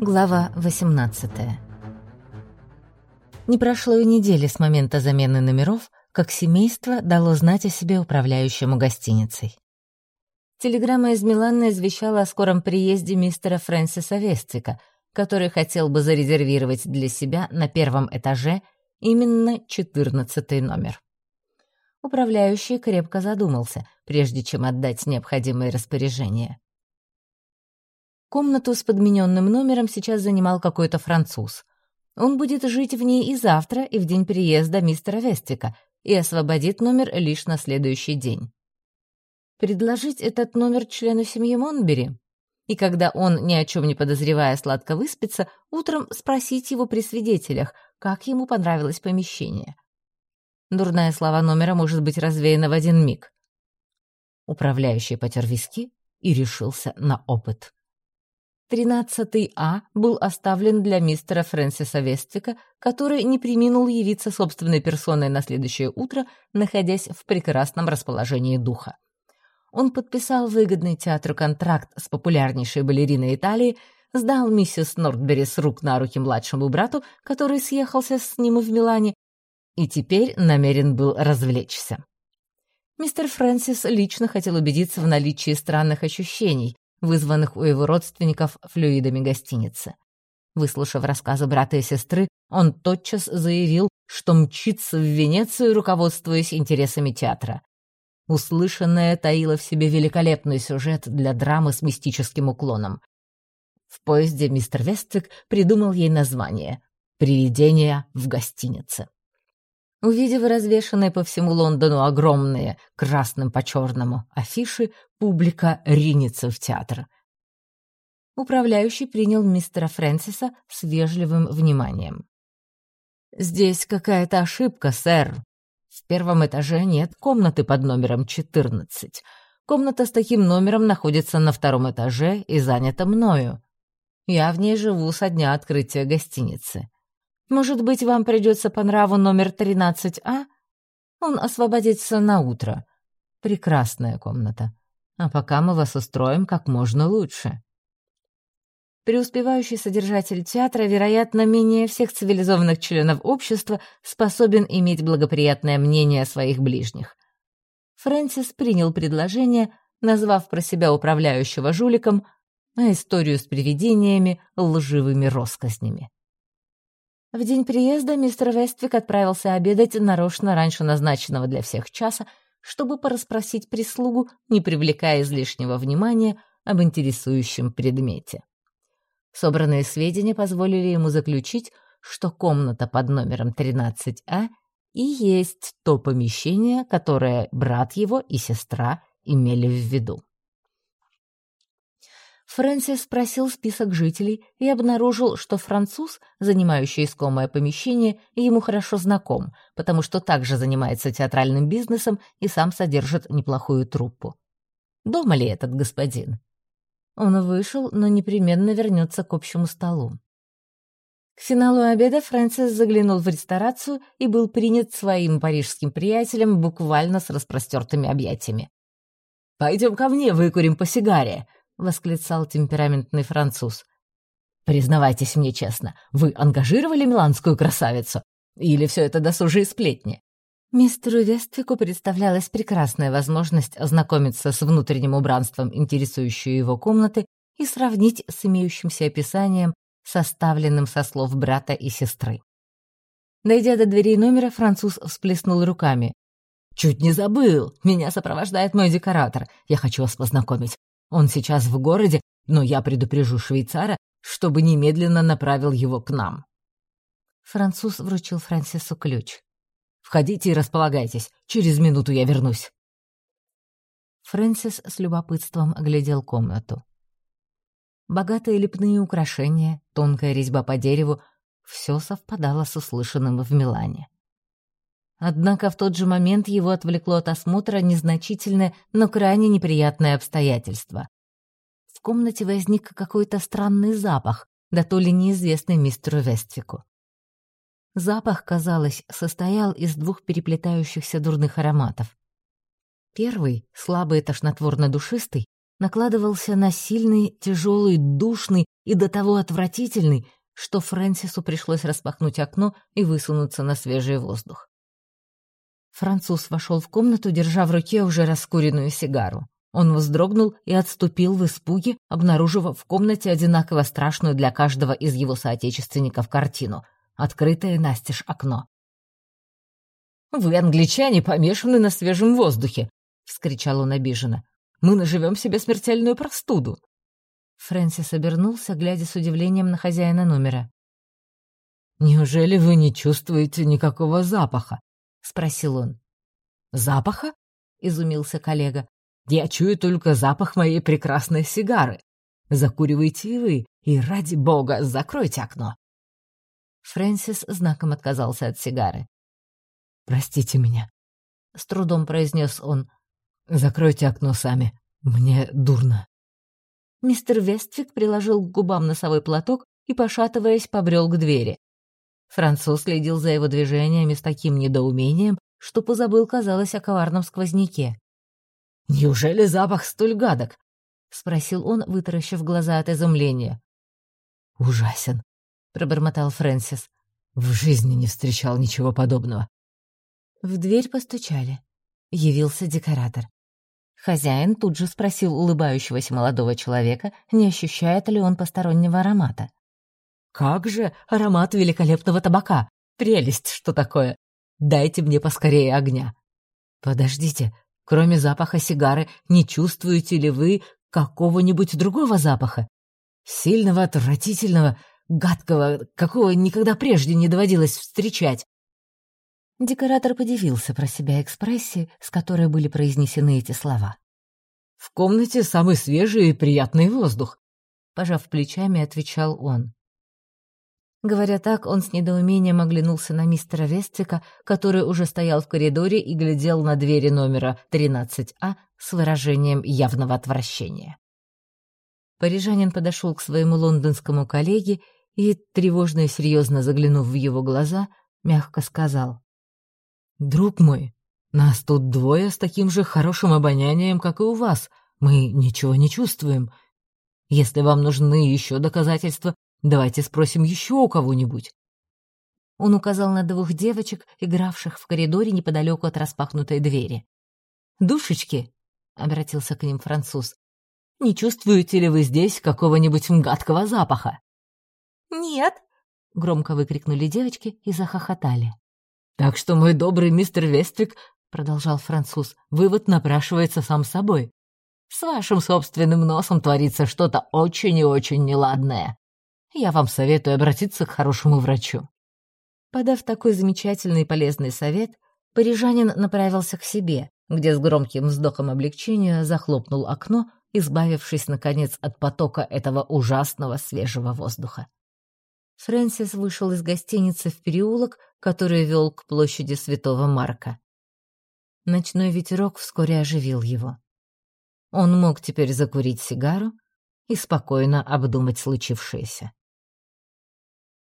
Глава 18 Не прошло и недели с момента замены номеров, как семейство дало знать о себе управляющему гостиницей. Телеграмма из Милана извещала о скором приезде мистера Фрэнсиса Вестика, который хотел бы зарезервировать для себя на первом этаже именно четырнадцатый номер. Управляющий крепко задумался, прежде чем отдать необходимые распоряжения. Комнату с подмененным номером сейчас занимал какой-то француз. Он будет жить в ней и завтра, и в день приезда мистера Вестика, и освободит номер лишь на следующий день. Предложить этот номер члену семьи Монбери? И когда он, ни о чем не подозревая, сладко выспится, утром спросить его при свидетелях, как ему понравилось помещение. Дурная слава номера может быть развеяна в один миг. Управляющий потер виски и решился на опыт. Тринадцатый А был оставлен для мистера Фрэнсиса Вестика, который не приминул явиться собственной персоной на следующее утро, находясь в прекрасном расположении духа. Он подписал выгодный театру контракт с популярнейшей балериной Италии, сдал миссис Нортбери с рук на руки младшему брату, который съехался с ним в Милане, и теперь намерен был развлечься. Мистер Фрэнсис лично хотел убедиться в наличии странных ощущений, вызванных у его родственников флюидами гостиницы. Выслушав рассказы брата и сестры, он тотчас заявил, что мчится в Венецию, руководствуясь интересами театра. Услышанное таило в себе великолепный сюжет для драмы с мистическим уклоном. В поезде мистер Вестик придумал ей название «Привидение в гостинице». Увидев развешанные по всему Лондону огромные, красным по черному, афиши, публика ринется в театр. Управляющий принял мистера Фрэнсиса с вежливым вниманием. «Здесь какая-то ошибка, сэр. В первом этаже нет комнаты под номером 14. Комната с таким номером находится на втором этаже и занята мною. Я в ней живу со дня открытия гостиницы. Может быть, вам придется по нраву номер 13А? Он освободится на утро. Прекрасная комната. А пока мы вас устроим как можно лучше. Преуспевающий содержатель театра, вероятно, менее всех цивилизованных членов общества способен иметь благоприятное мнение о своих ближних. Фрэнсис принял предложение, назвав про себя управляющего жуликом, а историю с привидениями — лживыми россказнями. В день приезда мистер Вествик отправился обедать нарочно раньше назначенного для всех часа, чтобы порасспросить прислугу, не привлекая излишнего внимания об интересующем предмете. Собранные сведения позволили ему заключить, что комната под номером 13А и есть то помещение, которое брат его и сестра имели в виду. Фрэнсис спросил список жителей и обнаружил, что француз, занимающий искомое помещение, ему хорошо знаком, потому что также занимается театральным бизнесом и сам содержит неплохую труппу. Дома ли этот господин? Он вышел, но непременно вернется к общему столу. К финалу обеда Фрэнсис заглянул в ресторацию и был принят своим парижским приятелем буквально с распростертыми объятиями. «Пойдем ко мне, выкурим по сигаре», — восклицал темпераментный француз. «Признавайтесь мне честно, вы ангажировали миланскую красавицу? Или все это досужие сплетни?» Мистеру Вествику представлялась прекрасная возможность ознакомиться с внутренним убранством интересующей его комнаты и сравнить с имеющимся описанием, составленным со слов брата и сестры. Дойдя до дверей номера, француз всплеснул руками. «Чуть не забыл! Меня сопровождает мой декоратор. Я хочу вас познакомить. Он сейчас в городе, но я предупрежу швейцара, чтобы немедленно направил его к нам». Француз вручил Франсису ключ. «Входите и располагайтесь. Через минуту я вернусь». Фрэнсис с любопытством оглядел комнату. Богатые лепные украшения, тонкая резьба по дереву — все совпадало с услышанным в Милане. Однако в тот же момент его отвлекло от осмотра незначительное, но крайне неприятное обстоятельство. В комнате возник какой-то странный запах, да то ли неизвестный мистеру Вестфику. Запах, казалось, состоял из двух переплетающихся дурных ароматов. Первый, слабый тошнотворно-душистый, накладывался на сильный, тяжелый, душный и до того отвратительный, что Фрэнсису пришлось распахнуть окно и высунуться на свежий воздух. Француз вошел в комнату, держа в руке уже раскуренную сигару. Он вздрогнул и отступил в испуге, обнаружив в комнате одинаково страшную для каждого из его соотечественников картину — открытое настежь окно. «Вы, англичане, помешаны на свежем воздухе!» — вскричал он обиженно. «Мы наживем себе смертельную простуду!» Фрэнсис обернулся, глядя с удивлением на хозяина номера. «Неужели вы не чувствуете никакого запаха?» — спросил он. «Запаха?» — изумился коллега. «Я чую только запах моей прекрасной сигары. Закуривайте и вы, и ради бога закройте окно». Фрэнсис знаком отказался от сигары. «Простите меня», — с трудом произнес он. «Закройте окно сами. Мне дурно». Мистер Вествик приложил к губам носовой платок и, пошатываясь, побрел к двери. Француз следил за его движениями с таким недоумением, что позабыл, казалось, о коварном сквозняке. «Неужели запах столь гадок?» — спросил он, вытаращив глаза от изумления. «Ужасен», — пробормотал Фрэнсис. «В жизни не встречал ничего подобного». В дверь постучали. Явился декоратор. Хозяин тут же спросил улыбающегося молодого человека, не ощущает ли он постороннего аромата. «Как же аромат великолепного табака! Прелесть, что такое! Дайте мне поскорее огня!» «Подождите, кроме запаха сигары, не чувствуете ли вы какого-нибудь другого запаха? Сильного, отвратительного, гадкого, какого никогда прежде не доводилось встречать?» Декоратор подивился про себя экспрессии, с которой были произнесены эти слова. «В комнате самый свежий и приятный воздух», — пожав плечами, отвечал он. Говоря так, он с недоумением оглянулся на мистера Вестика, который уже стоял в коридоре и глядел на двери номера 13А с выражением явного отвращения. Парижанин подошел к своему лондонскому коллеге и, тревожно и серьезно заглянув в его глаза, мягко сказал. «Друг мой, нас тут двое с таким же хорошим обонянием, как и у вас. Мы ничего не чувствуем. Если вам нужны еще доказательства, давайте спросим еще у кого-нибудь». Он указал на двух девочек, игравших в коридоре неподалеку от распахнутой двери. «Душечки», — обратился к ним француз, — «не чувствуете ли вы здесь какого-нибудь гадкого запаха?» «Нет», — громко выкрикнули девочки и захохотали. «Так что, мой добрый мистер Вествик, — продолжал француз, — вывод напрашивается сам собой. С вашим собственным носом творится что-то очень и очень неладное. Я вам советую обратиться к хорошему врачу». Подав такой замечательный и полезный совет, парижанин направился к себе, где с громким вздохом облегчения захлопнул окно, избавившись, наконец, от потока этого ужасного свежего воздуха. Фрэнсис вышел из гостиницы в переулок, который вел к площади Святого Марка. Ночной ветерок вскоре оживил его. Он мог теперь закурить сигару и спокойно обдумать случившееся.